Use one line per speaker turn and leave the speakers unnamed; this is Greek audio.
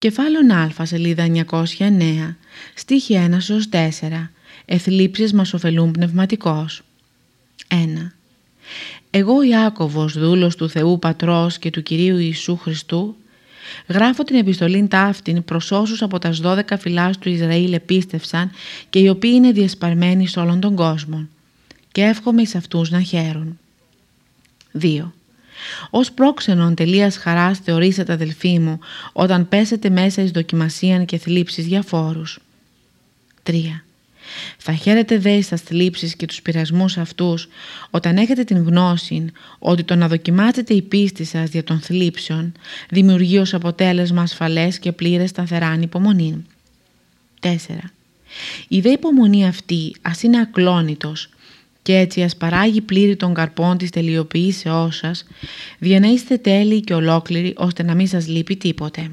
Κεφάλαιο Α, σελίδα 909, στίχη 1 4. Εθλίψεις μας ωφελούν πνευματικός. 1. Εγώ Ιάκωβος, δούλος του Θεού Πατρός και του Κυρίου Ιησού Χριστού, γράφω την επιστολή ταύτην προς όσους από τα 12 φυλάς του Ισραήλ επίστευσαν και οι οποίοι είναι διασπαρμένοι σε όλον τον κόσμο και εύχομαι εις αυτούς να χαίρουν. 2. Ως πρόξενον τελείας χαράς θεωρήσατε αδελφοί μου όταν πέσετε μέσα εις δοκιμασίαν και θλίψεις διαφόρους. 3. Θα χαίρετε δε στα θλίψεις και τους πειρασμούς αυτούς όταν έχετε την γνώση ότι το να δοκιμάζετε η πίστη σας για των θλίψεων δημιουργεί ως αποτέλεσμα ασφαλές και πλήρες σταθεράν υπομονή. 4. Η δε υπομονή αυτή ας είναι ακλόνητος και έτσι ας παράγει πλήρη των καρπών της τελειοποιήσεώς σας, για να είστε τέλειοι και ολόκληροι ώστε να μην σας λείπει τίποτε.